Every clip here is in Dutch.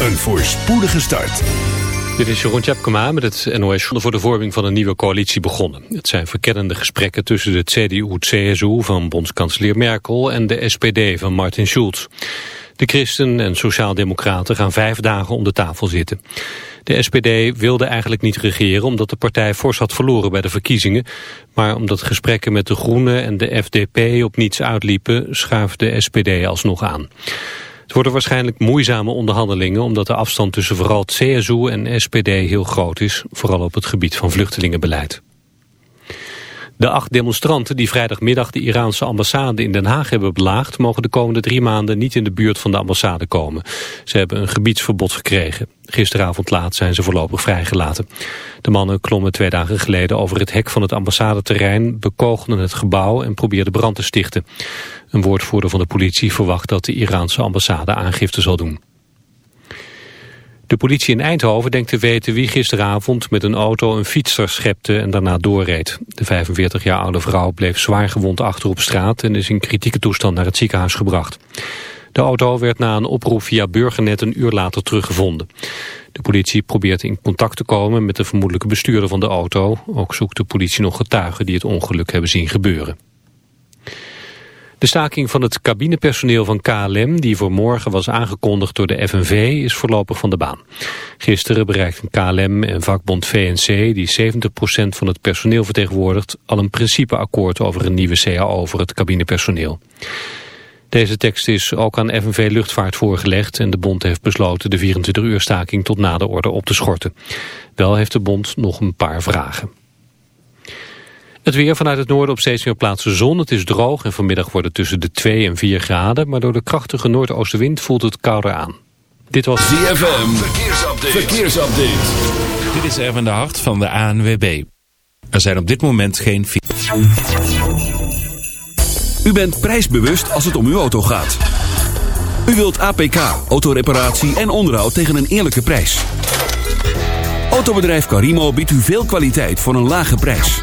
Een voorspoedige start. Dit is Jeroen Tjepkema met het NOS voor de vorming van een nieuwe coalitie begonnen. Het zijn verkennende gesprekken tussen de CDU-CSU van bondskanselier Merkel en de SPD van Martin Schulz. De christen en sociaaldemocraten gaan vijf dagen om de tafel zitten. De SPD wilde eigenlijk niet regeren omdat de partij fors had verloren bij de verkiezingen. Maar omdat gesprekken met de Groenen en de FDP op niets uitliepen, schuift de SPD alsnog aan. Het worden waarschijnlijk moeizame onderhandelingen omdat de afstand tussen vooral CSU en SPD heel groot is, vooral op het gebied van vluchtelingenbeleid. De acht demonstranten die vrijdagmiddag de Iraanse ambassade in Den Haag hebben belaagd... mogen de komende drie maanden niet in de buurt van de ambassade komen. Ze hebben een gebiedsverbod gekregen. Gisteravond laat zijn ze voorlopig vrijgelaten. De mannen klommen twee dagen geleden over het hek van het ambassadeterrein... bekogelden het gebouw en probeerden brand te stichten. Een woordvoerder van de politie verwacht dat de Iraanse ambassade aangifte zal doen. De politie in Eindhoven denkt te weten wie gisteravond met een auto een fietser schepte en daarna doorreed. De 45 jaar oude vrouw bleef zwaar gewond achter op straat en is in kritieke toestand naar het ziekenhuis gebracht. De auto werd na een oproep via Burgernet een uur later teruggevonden. De politie probeert in contact te komen met de vermoedelijke bestuurder van de auto. Ook zoekt de politie nog getuigen die het ongeluk hebben zien gebeuren. De staking van het cabinepersoneel van KLM, die voor morgen was aangekondigd door de FNV, is voorlopig van de baan. Gisteren bereikten KLM en vakbond VNC, die 70% van het personeel vertegenwoordigt, al een principeakkoord over een nieuwe CAO voor het cabinepersoneel. Deze tekst is ook aan FNV Luchtvaart voorgelegd en de bond heeft besloten de 24 uur staking tot na de orde op te schorten. Wel heeft de bond nog een paar vragen. Het weer vanuit het noorden op steeds meer plaatsen zon. Het is droog en vanmiddag wordt het tussen de 2 en 4 graden. Maar door de krachtige noordoostenwind voelt het kouder aan. Dit was ZFM. Verkeersupdate. Verkeersupdate. Dit is Erwin de Hart van de ANWB. Er zijn op dit moment geen... U bent prijsbewust als het om uw auto gaat. U wilt APK, autoreparatie en onderhoud tegen een eerlijke prijs. Autobedrijf Carimo biedt u veel kwaliteit voor een lage prijs.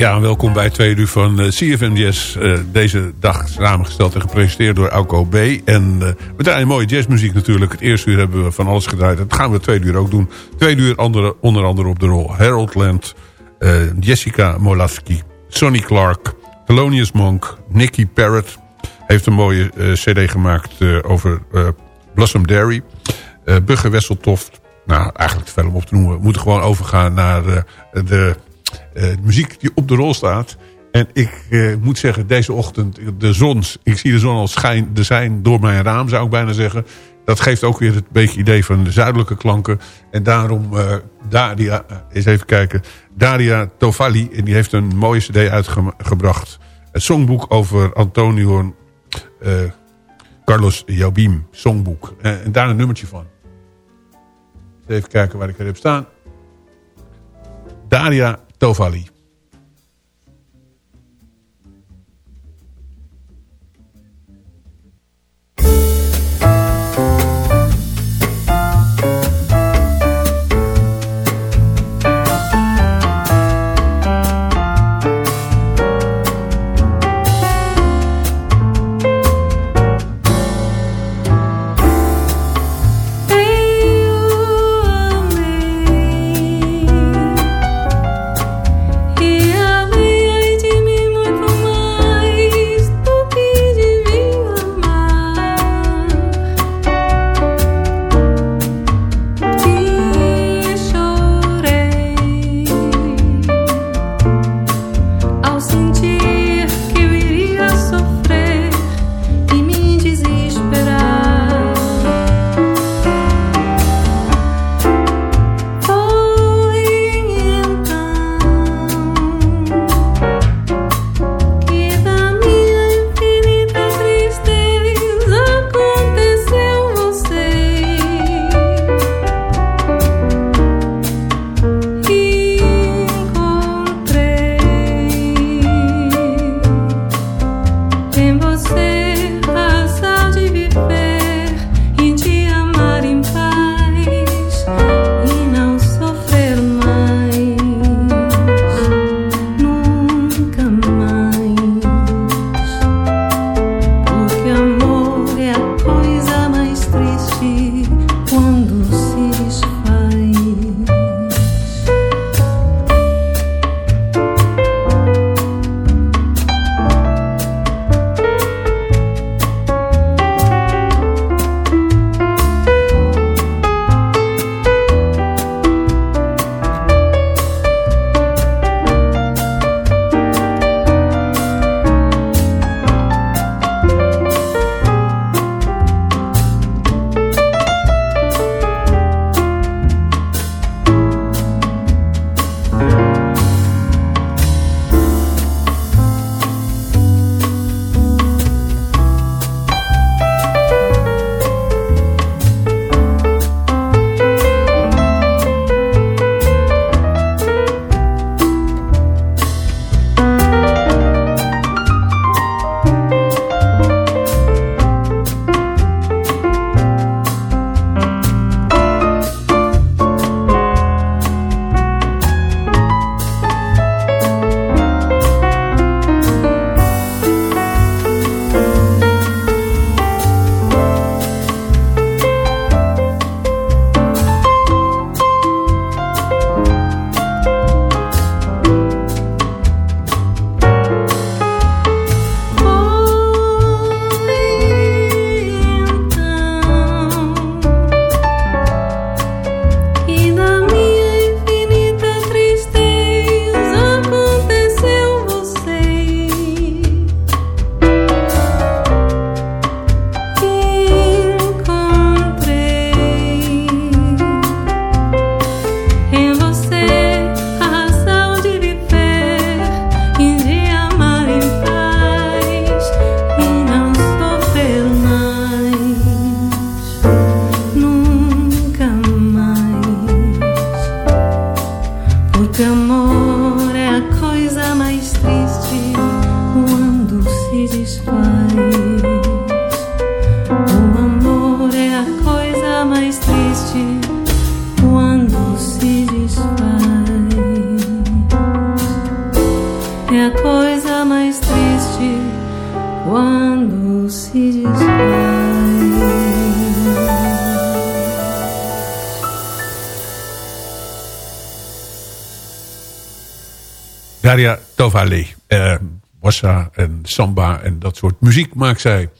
Ja, welkom bij twee uur van uh, CFM Jazz. Uh, deze dag samengesteld en gepresenteerd door Alco B. En uh, we draaien mooie jazzmuziek natuurlijk. Het eerste uur hebben we van alles gedraaid. Dat gaan we tweede uur ook doen. Tweede uur andere, onder andere op de rol Harold Land, Jessica Molasky, Sonny Clark, Thelonious Monk, Nicky Parrott. Heeft een mooie cd gemaakt over Blossom Dairy. Bugger Wesseltoft. Nou, eigenlijk te veel om op te noemen. We moeten gewoon overgaan naar de muziek die op de rol staat. En ik uh, moet zeggen, deze ochtend, de zon, ik zie de zon al schijn, de zijn door mijn raam, zou ik bijna zeggen. Dat geeft ook weer het beetje idee van de zuidelijke klanken. En daarom, uh, Daria, eens even kijken, Daria Tovali, en die heeft een mooie cd uitgebracht. Het songboek over Antonio Carlos Jobim, songboek. en daar een nummertje van. Even kijken waar ik er heb staan. Daria Tovali. Daria Tovale. eh bossa en samba en dat soort muziek maakt zij.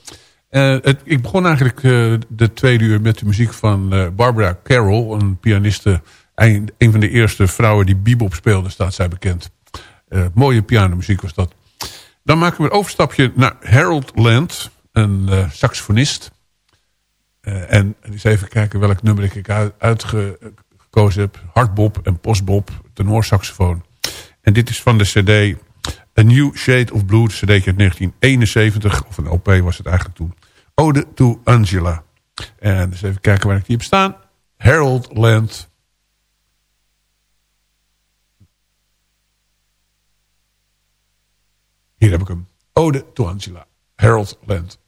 Eh, het, ik begon eigenlijk eh, de tweede uur met de muziek van eh, Barbara Carroll. Een pianiste, een, een van de eerste vrouwen die bebop speelde, staat zij bekend. Eh, mooie pianomuziek was dat. Dan maken we een overstapje naar Harold Land, een eh, saxofonist. Eh, en eens even kijken welk nummer ik uit- uitgekozen heb. Hardbop en postbop, tenorsaxofoon. En dit is van de cd A New Shade of Blue, cd uit 1971. Of een LP was het eigenlijk toen. Ode to Angela. En eens even kijken waar ik die heb staan. Harold Land. Hier heb ik hem. Ode to Angela. Harold Land.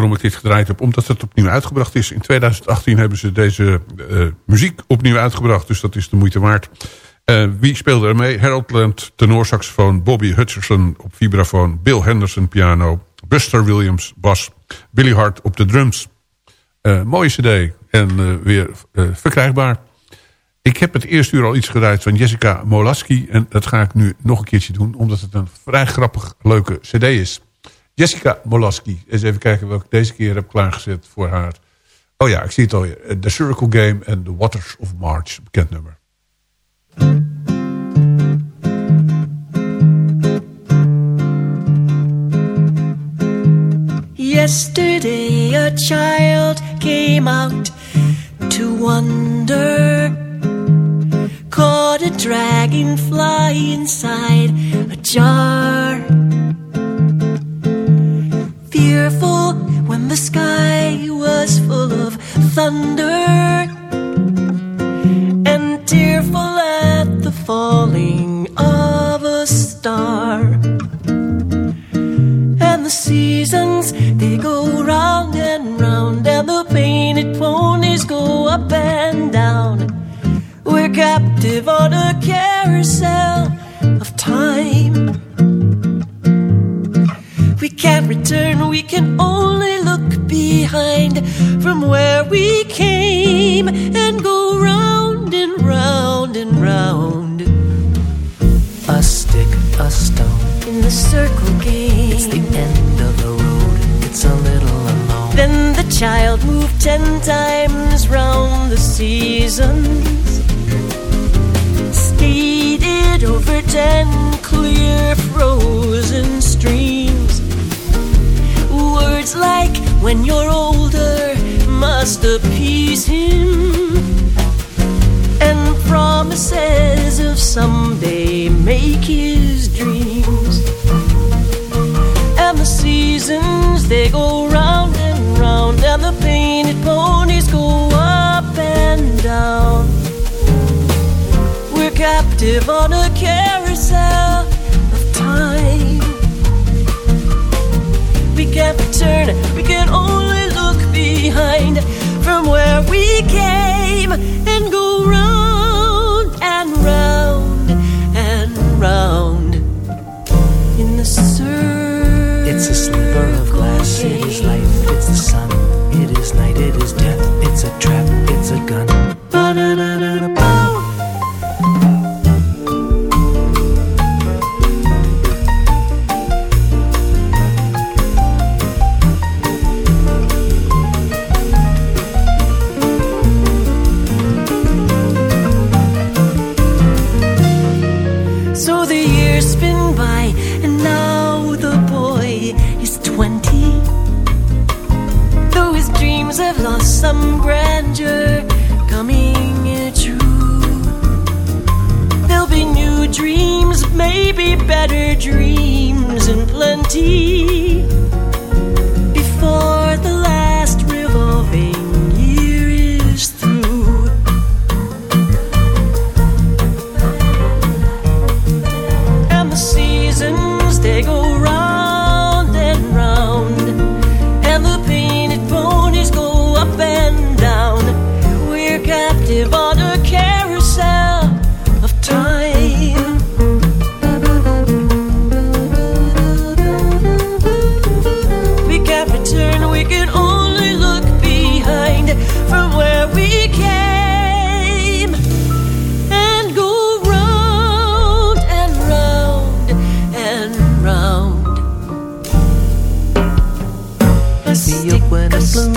Waarom ik dit gedraaid heb? Omdat het opnieuw uitgebracht is. In 2018 hebben ze deze eh, muziek opnieuw uitgebracht. Dus dat is de moeite waard. Eh, wie speelde er mee? Haroldland, tenorsaxofoon. Bobby Hutcherson op vibrafoon. Bill Henderson piano. Buster Williams bas. Billy Hart op de drums. mooie cd. En weer verkrijgbaar. Ik heb het eerste uur al iets gedraaid van Jessica Molaski. En dat ga ik nu nog een keertje doen. Omdat het een vrij grappig leuke cd is. Jessica Molaski. Eens even kijken welke ik deze keer heb klaargezet voor haar. Oh ja, ik zie het alweer. The Circle Game en The Waters of March. Bekend nummer. Yesterday a child came out to wonder Caught a dragonfly inside a jar the sky was full of thunder And tearful at the falling of a star. And the seasons they go round and round and the painted ponies go up and down. We're captive on a carousel of time. We can't return we can only look behind from where we came and go round and round and round a stick, a stone in the circle game. It's the end of the road, it's a little alone. Then the child moved ten times round the seasons. Skated over ten clear frozen streams. Words like when you're older must appease him and promises of someday make his dreams. And the seasons they go round and round, and the painted ponies go up and down. We're captive on a carousel of time. We can't return, we can only look behind from where we came and go round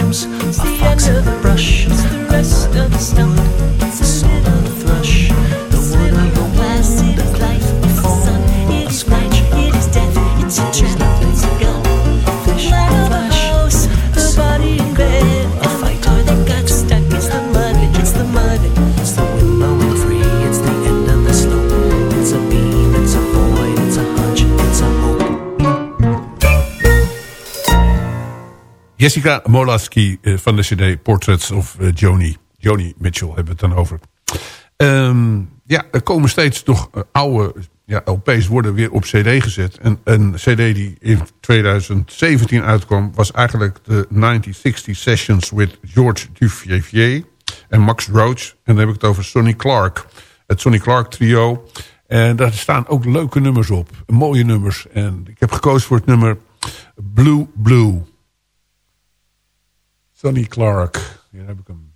comes it's a fox in the brush, the rest of the stump, it's the song of the thrush, the wood of the west. Jessica Molaski eh, van de cd Portraits of eh, Joni. Joni Mitchell hebben we het dan over. Ehm, ja, er komen steeds nog eh, oude ja, LP's worden weer op cd gezet. En een cd die in 2017 uitkwam... was eigenlijk de 1960 Sessions with George Duvivier en Max Roach. En dan heb ik het over Sonny Clark. Het Sonny Clark trio. En daar staan ook leuke nummers op. Mooie nummers. En ik heb gekozen voor het nummer Blue Blue. Sonny Clark. Hier heb ik hem.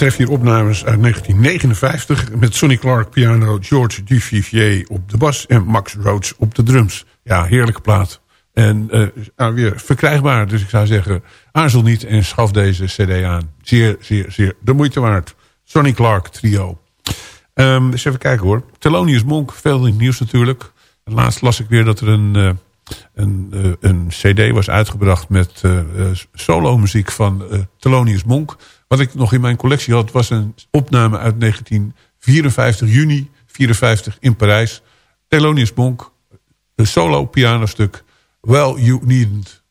Betreft hier opnames uit 1959... met Sonny Clark piano, George Duvivier op de bas... en Max Roach op de drums. Ja, heerlijke plaat. En eh, weer verkrijgbaar. Dus ik zou zeggen, aarzel niet en schaf deze cd aan. Zeer, zeer, zeer de moeite waard. Sonny Clark trio. Um, eens even kijken hoor. Thelonious Monk, veel in het nieuws natuurlijk. Laatst las ik weer dat er een, uh, een, uh, een cd was uitgebracht... met uh, solo muziek van Thelonious Monk. Wat ik nog in mijn collectie had, was een opname uit 1954, juni 54 in Parijs. Thelonious Monk, een solo pianostuk. Well, you needn't.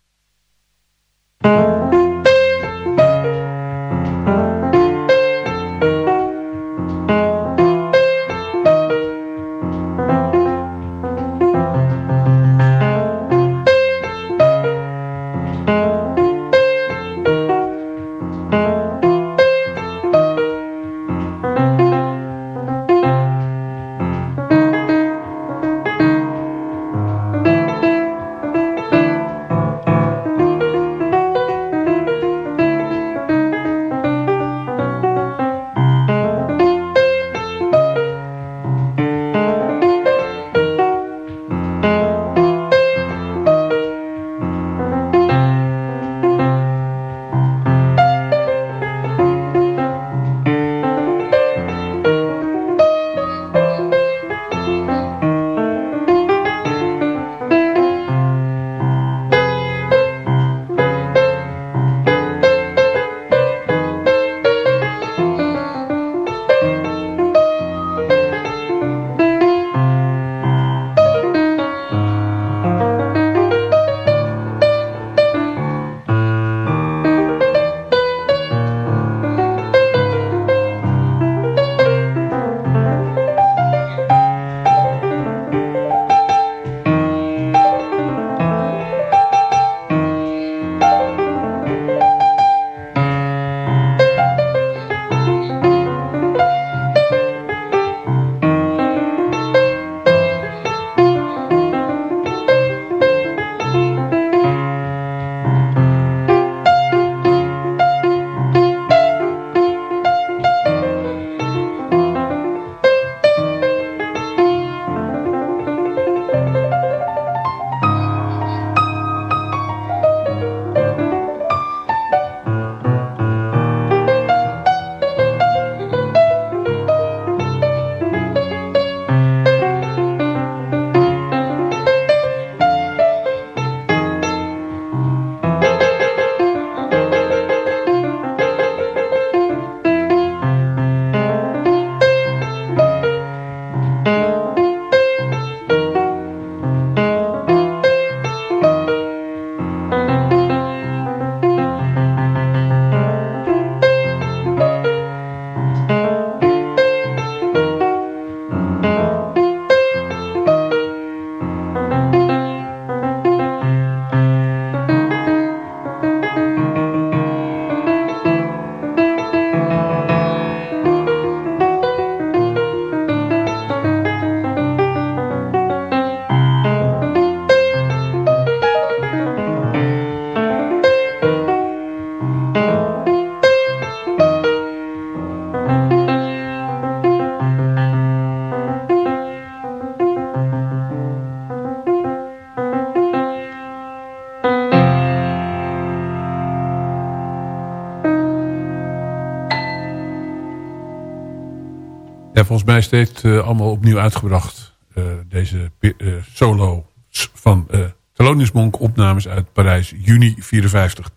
Volgens mij dit uh, allemaal opnieuw uitgebracht. Uh, deze uh, solo van Thelonious Monk opnames uit Parijs, juni 54.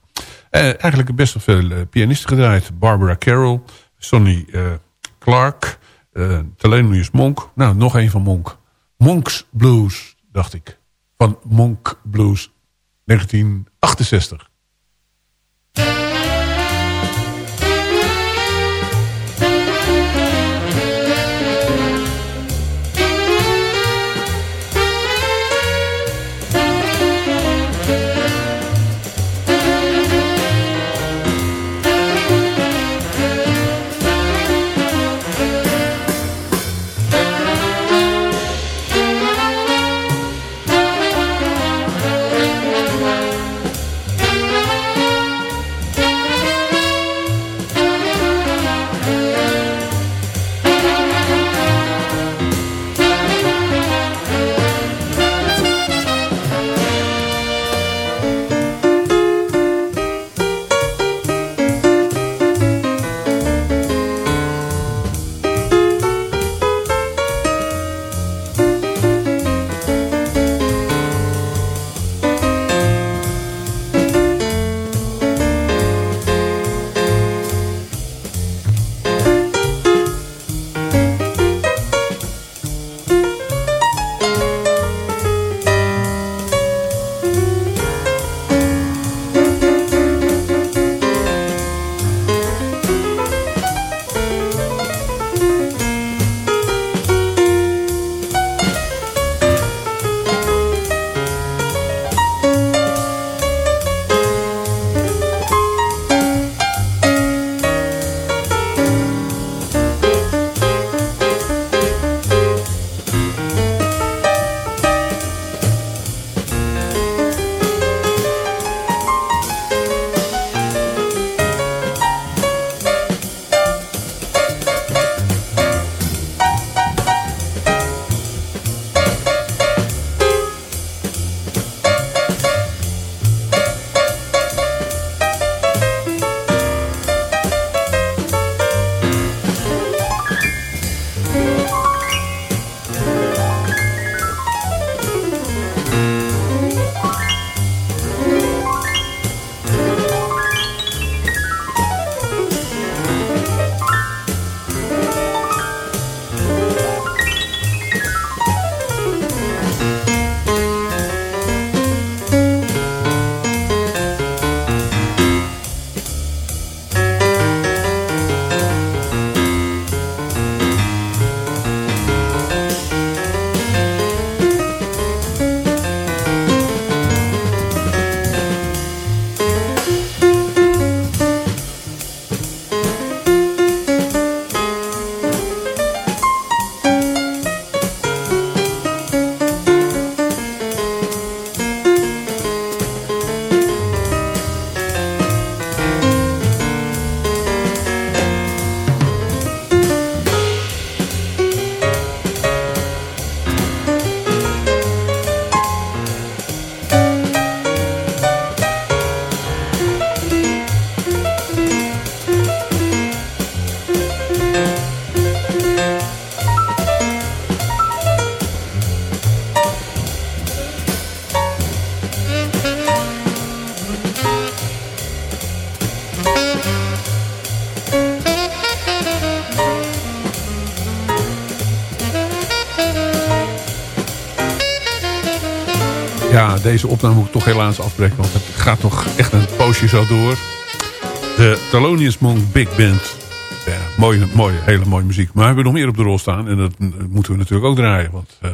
eigenlijk best wel veel pianisten gedraaid. Barbara Carroll, Sonny Clark, Thelonious Monk. Nou, nog een van Monk. Monk's Blues, dacht ik. Van Monk Blues 1968. Deze opname moet ik toch helaas afbreken, want het gaat toch echt een poosje zo door. De Thelonious Monk Big Band. Ja, mooie, mooie, hele mooie muziek. Maar we hebben nog meer op de rol staan en dat moeten we natuurlijk ook draaien. Want, eh,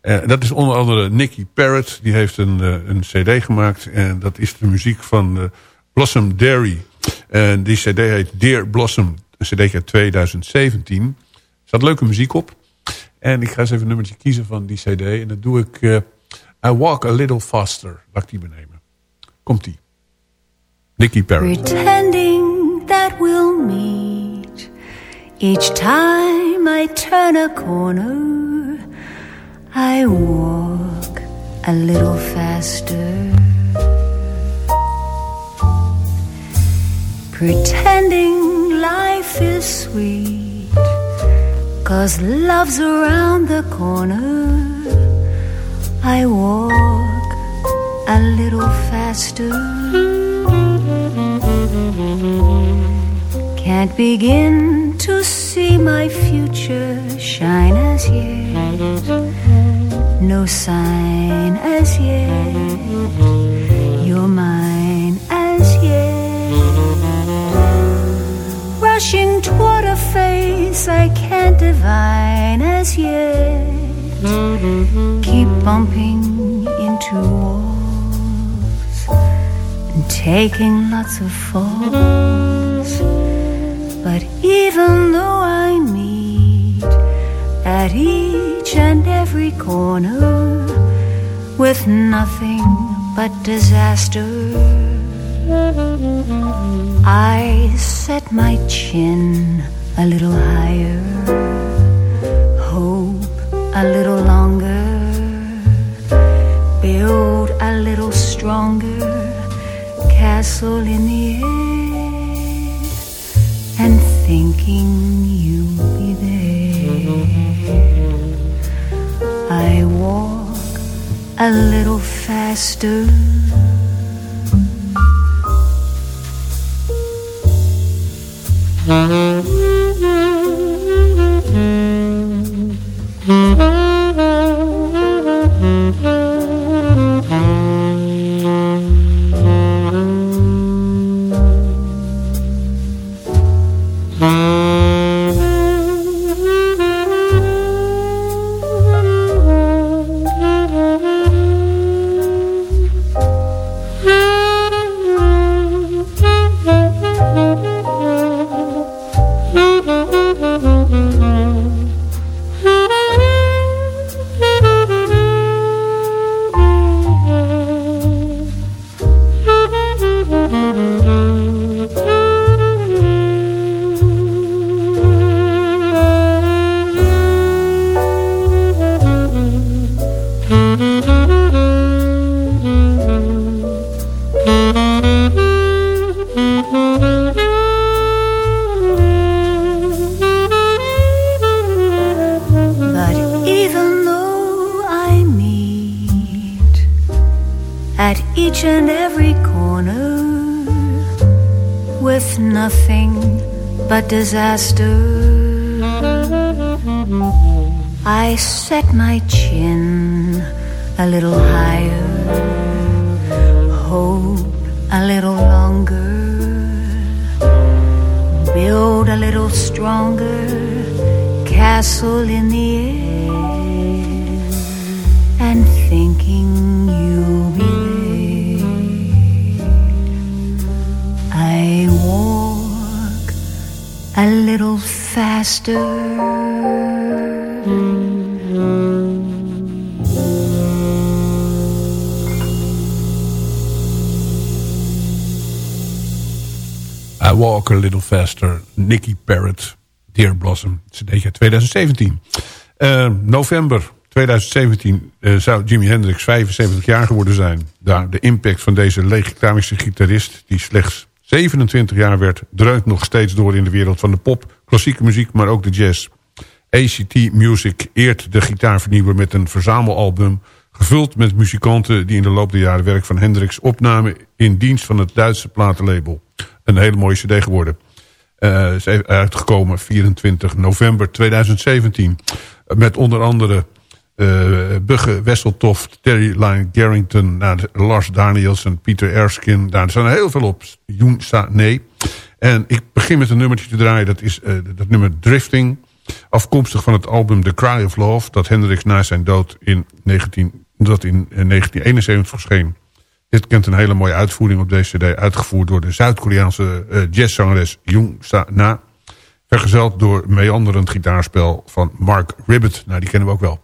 eh, dat is onder andere Nicky Parrott. Die heeft een, eh, een cd gemaakt en dat is de muziek van Blossom Dairy. En die cd heet Dear Blossom, een cd uit 2017. Er staat leuke muziek op. En ik ga eens even een nummertje kiezen van die cd. En dat doe ik... I Walk a Little Faster. Ik die benemen. Komt-ie. Nicky Perry. pretending that we'll meet each time I turn a corner. I walk a little faster, pretending life is sweet, cause love's around the corner. I walk a little faster. Can't begin to see my future shine as yet. No sign as yet. You're mine as yet. Rushing toward a face I can't divine as yet. Bumping into walls and taking lots of falls. But even though I meet at each and every corner with nothing but disaster, I set my chin a little higher, hope a little stronger castle in the air and thinking you'll be there. I walk a little faster. But disaster, I set my chin a little higher, hope a little longer, build a little stronger castle in the air I Walk a Little Faster. Nicky Parrott, Dear Blossom. CD 2017. Eh, november 2017 eh, zou Jimi Hendrix 75 jaar geworden zijn. Daar de impact van deze legendarische gitarist... die slechts 27 jaar werd... dreunt nog steeds door in de wereld van de pop, klassieke muziek... maar ook de jazz. ACT Music eert de gitaarvernieuwer met een verzamelalbum... gevuld met muzikanten die in de loop der jaren werk van Hendrix opnamen... in dienst van het Duitse platenlabel. Een hele mooie cd geworden. Eh, is uitgekomen 24 november 2017. Met onder andere eh, Bugge Wesseltoft, Terry Lyne Garrington, nou, Lars Danielsen, Pieter Erskine. Daar zijn er heel veel op. Joen Nee. En ik begin met een nummertje te draaien. Dat is eh, dat nummer Drifting. Afkomstig van het album The Cry of Love. Dat Hendrix na zijn dood in, 19, dat in eh, 1971 verscheen. Dit kent een hele mooie uitvoering op deze cd. Uitgevoerd door de Zuid-Koreaanse eh, jazzzangeres Jung Na. Vergezeld door meanderend gitaarspel van Mark Ribbett. Nou, die kennen we ook wel.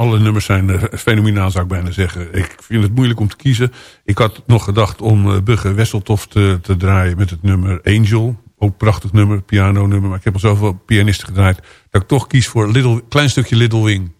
Alle nummers zijn eh, fenomenaal zou ik bijna zeggen. Ik vind het moeilijk om te kiezen. Ik had nog gedacht om uh, Bugge Wesseltof te, te draaien met het nummer Angel. Ook prachtig nummer, piano nummer. Maar ik heb al zoveel pianisten gedraaid. Dat ik toch kies voor little, klein stukje Little Wing.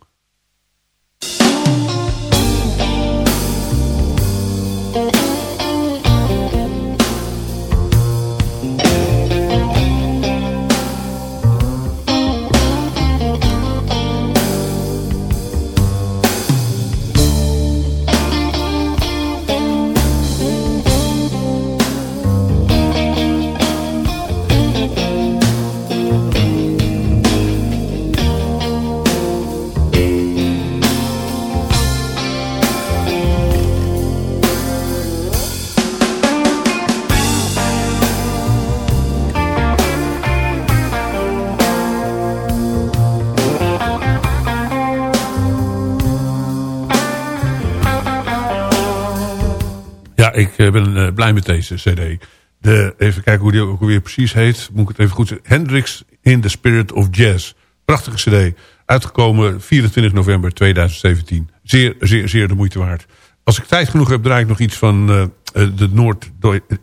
Ik eh, ben eh, blij met deze cd. De, even kijken hoe die ook weer precies heet. Moet ik het even goed zeggen. Hendrix in the Spirit of Jazz. Prachtige cd. Uitgekomen 24 november 2017. Zeer, zeer, zeer de moeite waard. Als ik tijd genoeg heb, draai ik nog iets van eh, de Noord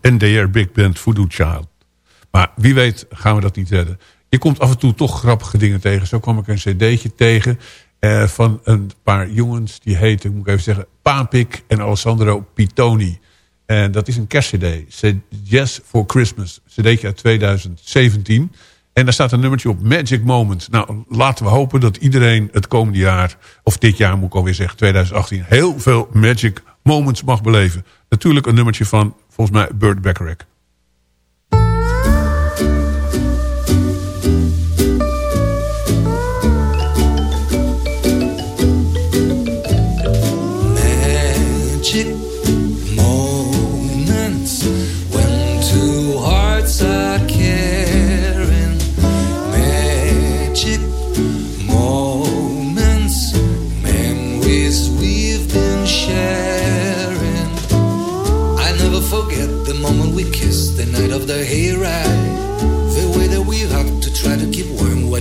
NDR Big Band Voodoo Child. Maar wie weet gaan we dat niet redden. Je komt af en toe toch grappige dingen tegen. Zo kwam ik een cd'tje tegen van een paar jongens. Die heten, moet ik even zeggen, Papik en Alessandro Pitoni. En dat is een kerstcd. Jazz for Christmas. cd'tje uit 2017. En daar staat een nummertje op Magic Moment. Nou, laten we hopen dat iedereen het komende jaar... of dit jaar moet ik alweer zeggen, 2018... heel veel Magic Moments mag beleven. Natuurlijk een nummertje van, volgens mij, Burt Bacharach.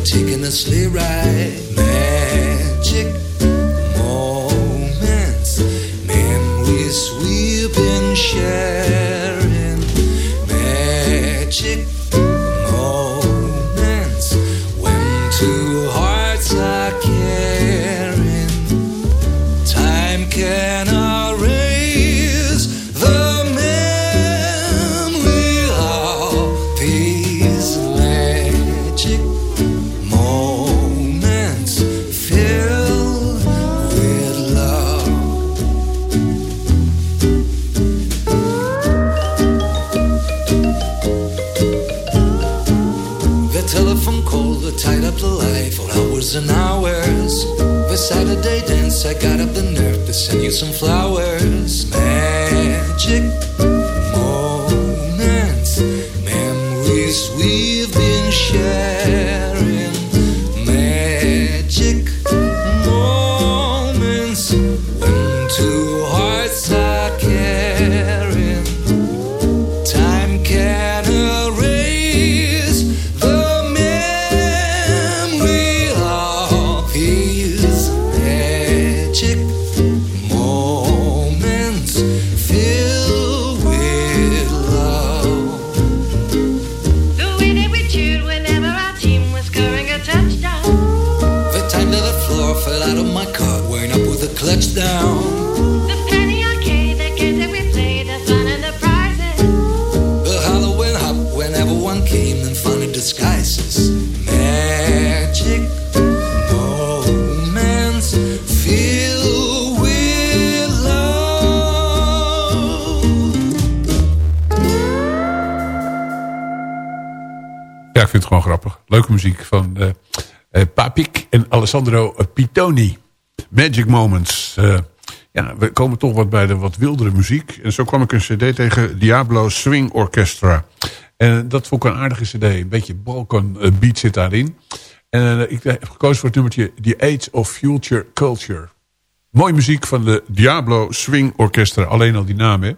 Taking a sleigh ride. Magic I got up the nerve to send you some flowers. Magic muziek van eh eh, Papik en Alessandro Pitoni. Magic Moments. Eh, ja, we komen toch wat bij de wat wildere muziek. En zo kwam ik een cd tegen Diablo Swing Orchestra. En dat vond ik een aardige cd. Een beetje Balkan beat zit daarin. En ik heb gekozen voor het nummertje The Age of Future Culture. Mooie muziek van de Diablo Swing Orchestra. Alleen al die naam, hè?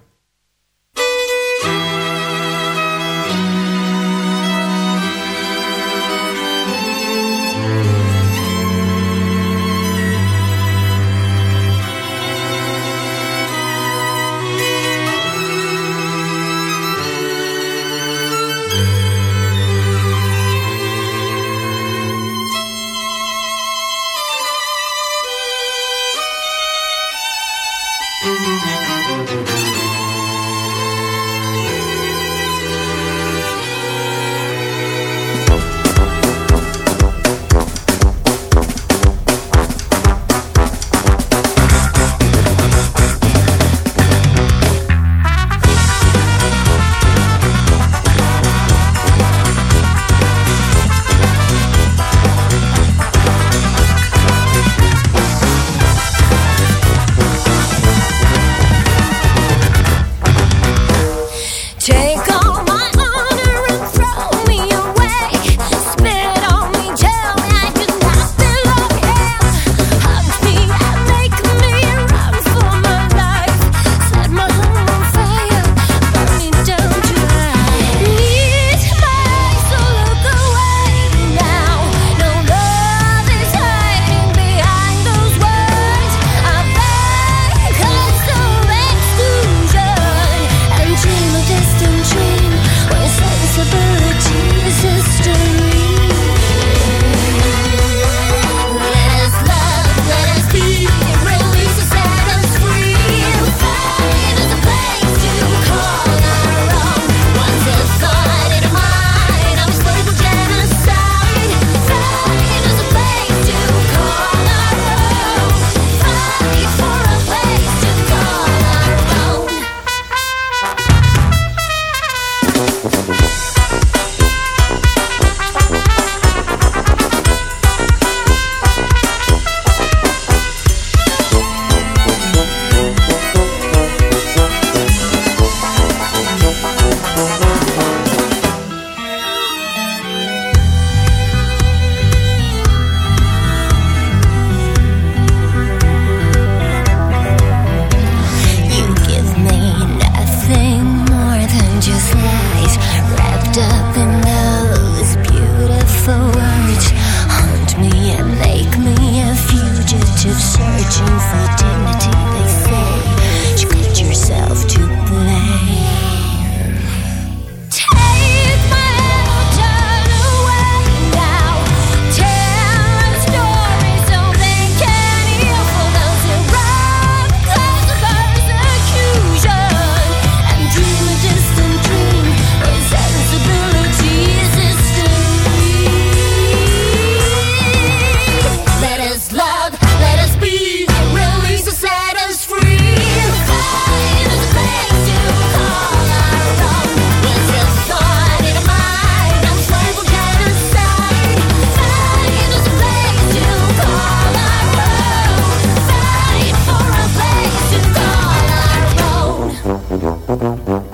Mm-hmm.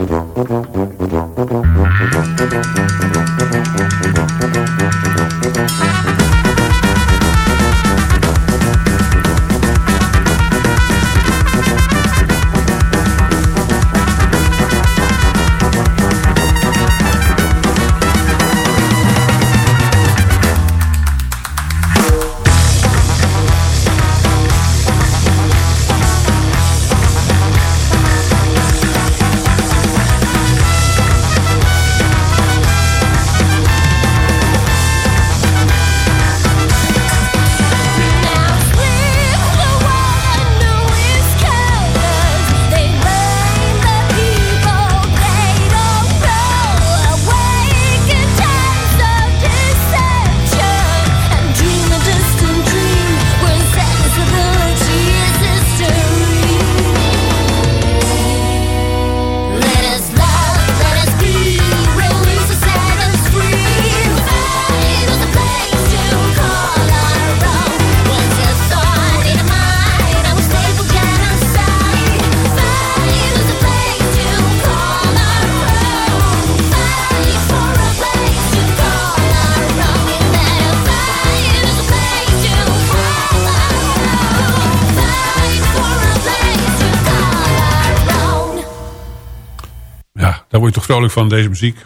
Van deze muziek.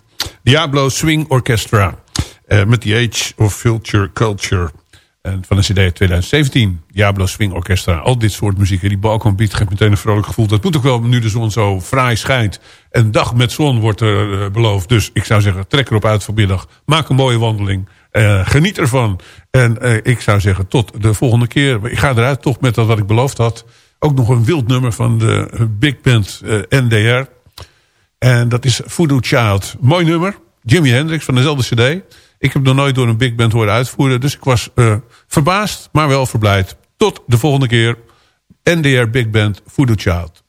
Diablo Swing Orchestra. eh, met The Age of Future Culture. En van de CD uit 2017. Diablo Swing Orchestra. Al dit soort muziek. Die Balkan Beat geeft meteen een vrolijk gevoel. Dat moet ook wel nu de zon zo fraai schijnt. Een dag met zon wordt er eh, beloofd. Dus ik zou zeggen, trek erop uit vanmiddag. Maak een mooie wandeling. Eh, geniet ervan. En ik zou zeggen, tot de volgende keer. Ik ga eruit toch met dat wat ik beloofd had. Ook nog een wild nummer van de big band NDR. En dat is Voodoo Child. Mooi nummer. Jimi Hendrix van dezelfde cd. Ik heb nog nooit door een big band horen uitvoeren. Dus ik was eh, verbaasd, maar wel verblijd. Tot de volgende keer. NDR Big Band Voodoo Child.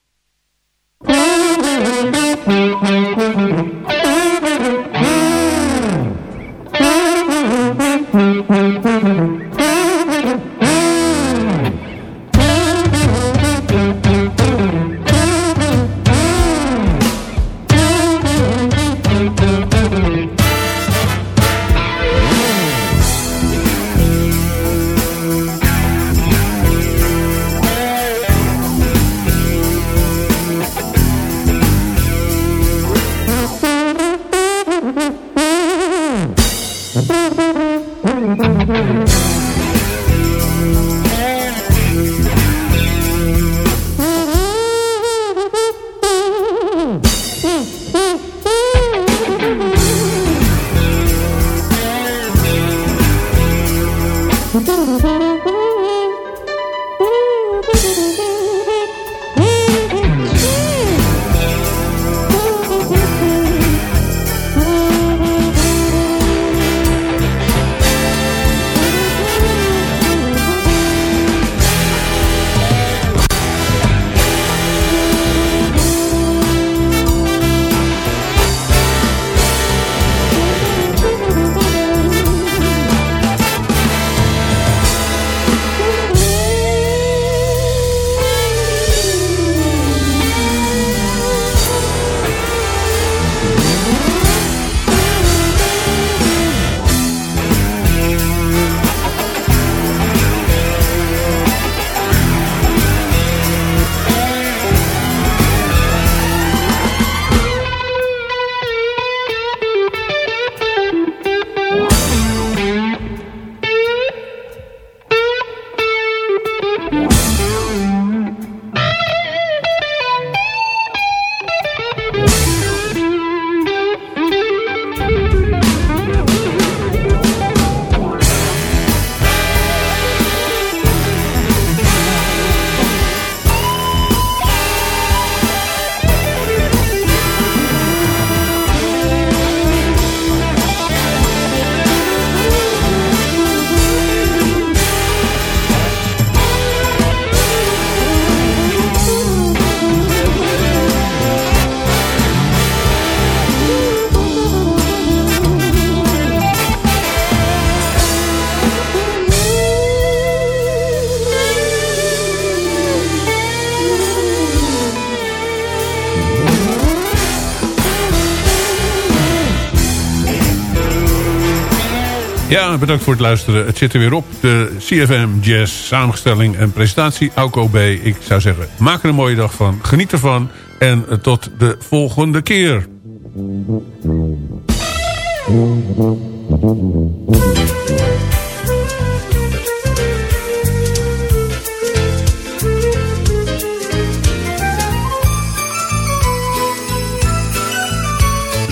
Ja, bedankt voor het luisteren. Het zit er weer op. De CFM Jazz samenstelling en presentatie. Auko B. Ik zou zeggen, maak er een mooie dag van. Geniet ervan. En eh, tot de volgende keer.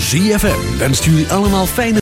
ZFM wenst jullie allemaal fijne...